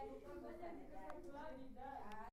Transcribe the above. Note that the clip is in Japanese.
дай, попробуй сами, дай.